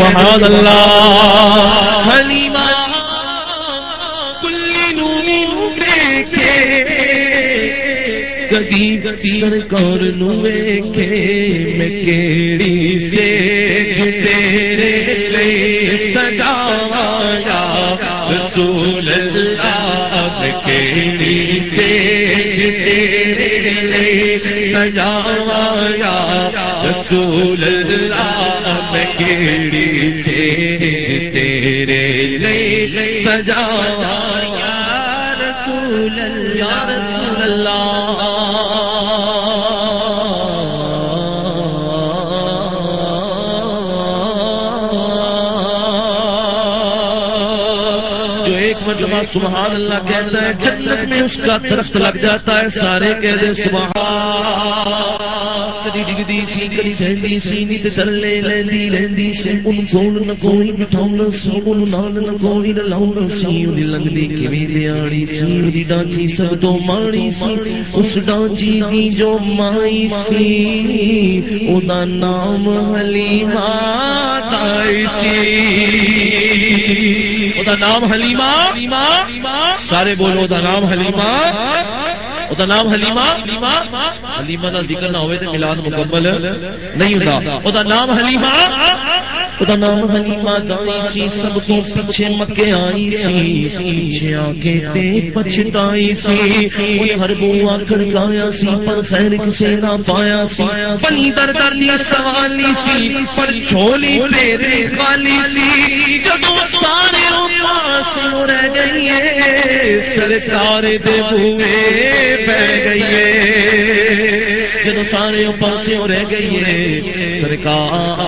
سبحان اللہ۔ حلیمہ، کلی نو دیکھے۔ گدی گدی سرکار نو ویکھے میں کیڑی سے تیرے لے سجاوایا رسول اللہ، میں کیڑی سے تیرے لے سجاوایا رسول اللہ میں کیڑی سے تیرے لے سجاوایا رسول اللہ۔ رسول اللہ۔ سبحان اللہ کہتا ہے جنت میں اس کا درخت لگ جاتا ہے سارے کہتے ہیں سبحان کدی ڈگدی سی کدی سی تلے لیندی لیندی سی کول نہ کوئی سی نال نہ کوئی سی لنگدی کیویں دیاڑی سی ڈانچی سب تو ماڑی سی اس ڈانچی دی جو مائی سی او نام حلیمہ تائی سی او نام حلیمہ سارے بولو دا نام حلیمہ وہ نام حلیمہ حلیمہ کا ذکر نہ ہوئے تو ملاد مکمل نہیں ہوتا وہ نام حلیمہ وہ نام حلیمہ گائی سی، سب تو پیچھے مکے آئی سی، پیچھے آگے تے پچھتائی سی۔ ہر بو بوا کھڑکایا سی، پر خیر کسے نہ پایا سی۔ پنی در در دی سوالی سی، پر چھولی تیرے خالی سی۔ جدو سارے پاس رہ گئی ہے سرکار دے بوئے بہ گئی جدو سارے پاسوں رہ گئیے، سرکار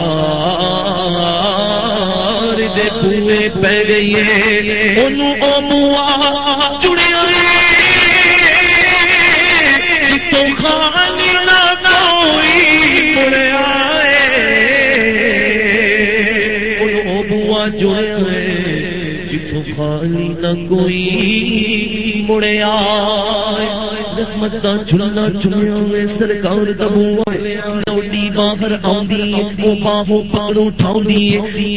دے بوئے پہ گئی انہوں او جتوں خالی نہ کوئی مڑیا رحمت چلنا چنیا میں سرکار دبو لوٹی باہر آدھی وہ باہو پکڑ اٹھاؤں کہ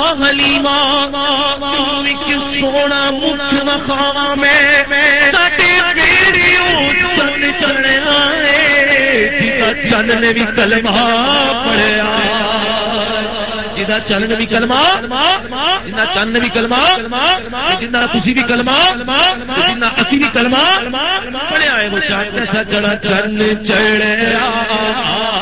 آ گئی سونا مکھ نخا میں چن چڑیا چن نے بھی کلمہ پڑیا جا چن نے بھی کلمہ جنا چن نے بھی کلمہ جنا تھی بھی کلمہ جنا اسی بھی کلمہ پڑیا ہے وہ چن سا چن چڑیا